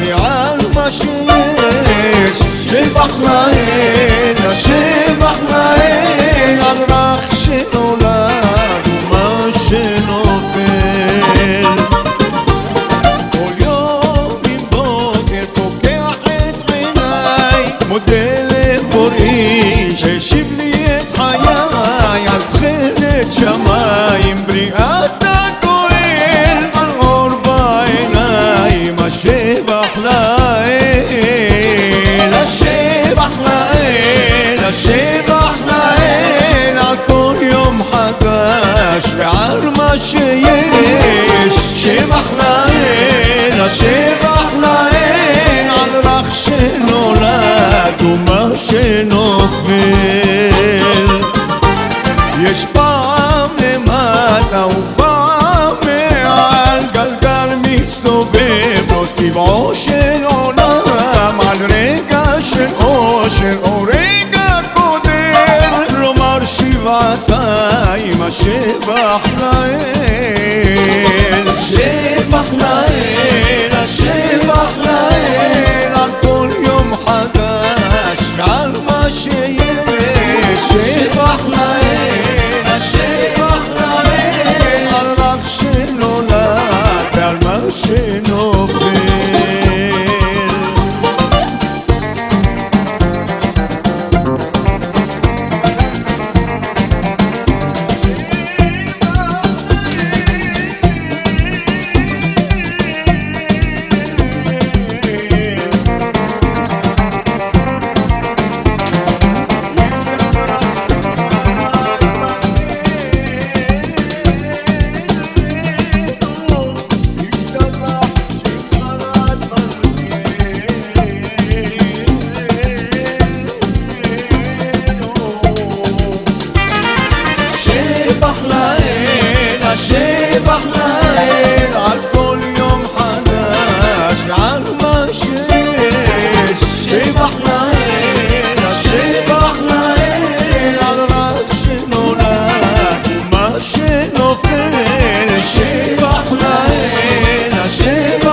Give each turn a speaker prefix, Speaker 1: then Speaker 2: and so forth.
Speaker 1: ועל משמש שבח לאל, השבח לאל על רך שנולד ומה שנופל. כל יום עם בוקר פוקח את עיניי מודה לבוראי שהשיב לי את חיי על תכלת שמיים בריאת שיש, שבח לאל, השבח לאל על רך שנולד ומה שנופל. יש פעם למטה ופעם מעל גלגל מסתובב לא טבעו של עולם על רגע של אושר או רגע קודר. לומר שבעתיים השבח לאל לאל, השבח לאל, על כל יום חדש ועל מה שיש. שבח לאל, השבח לאל, על רך שנולד ומה שנופל. שבח לאל, השבח